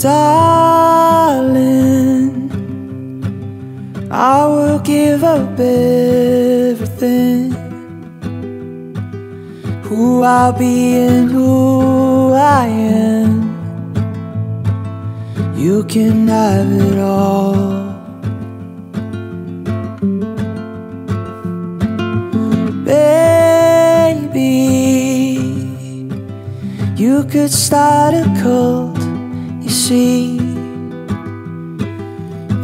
Darling, I will give up everything. Who I'll be and who I am. You can have it all. Baby, you could start a cult, see.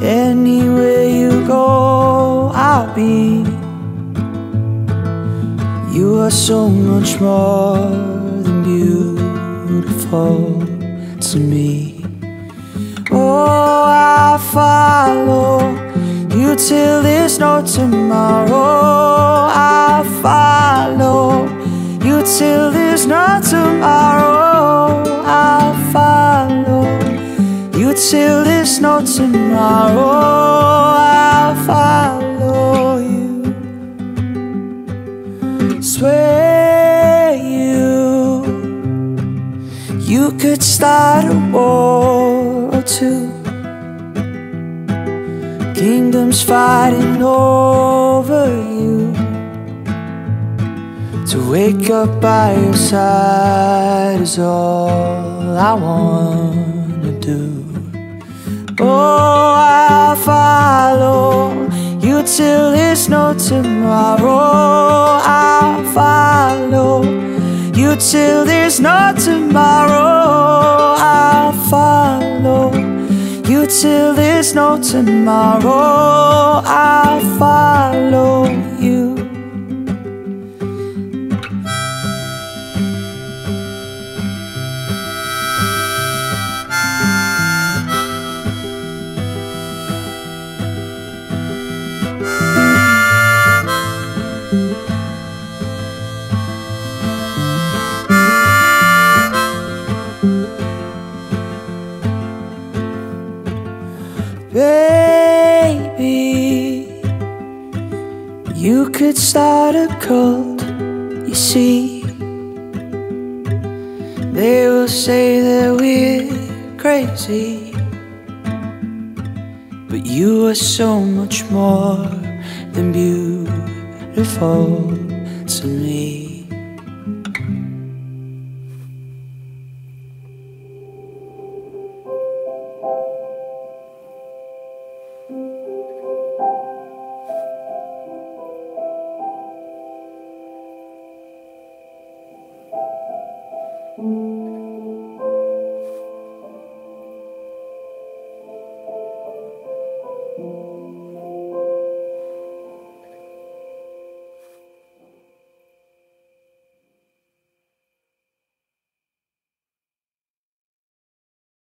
Anywhere you go, I'll be. You are so much more than beautiful to me. Oh, I follow you till there's no tomorrow. Till there's no tomorrow. I'll follow you. Swear you, you could start a war or two. Kingdoms fighting over you. To wake up by your side is all I wanna do. Oh, I follow you till there's no tomorrow. I follow you till there's no tomorrow. I follow you till there's no tomorrow. I follow could start a cult, you see. They will say that we're crazy, but you are so much more than beautiful to me. Música